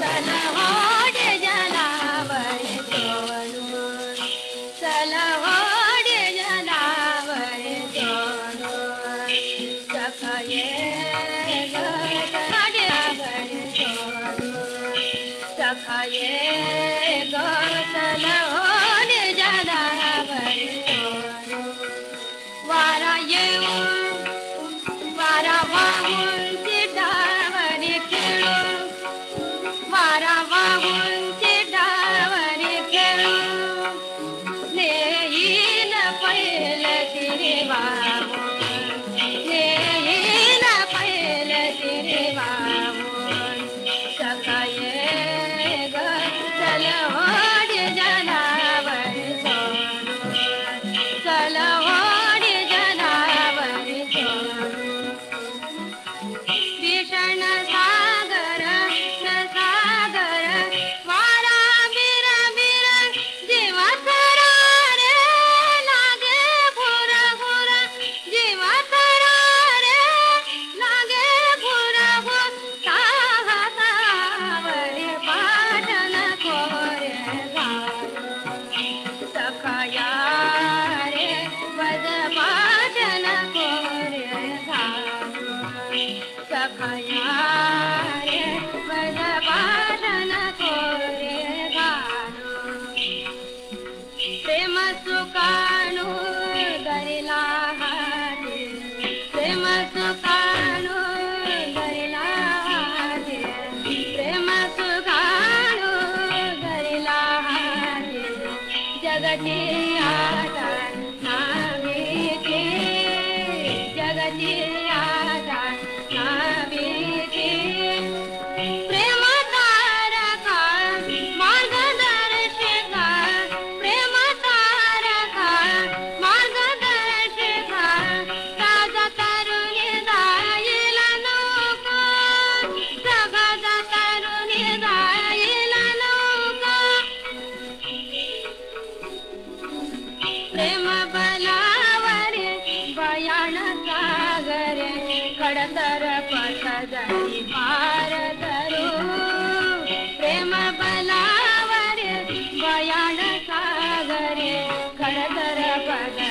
Sana रखिए गौतलब salam. प्रेम सुकाणू धरला प्रेम सुकाणू धरला प्रेम सुकाणू धरला जगती प्रेम बनावर बयान सागर कडतर पसदरी पार धरू। प्रेम बनावर बयान सागर कडतर पद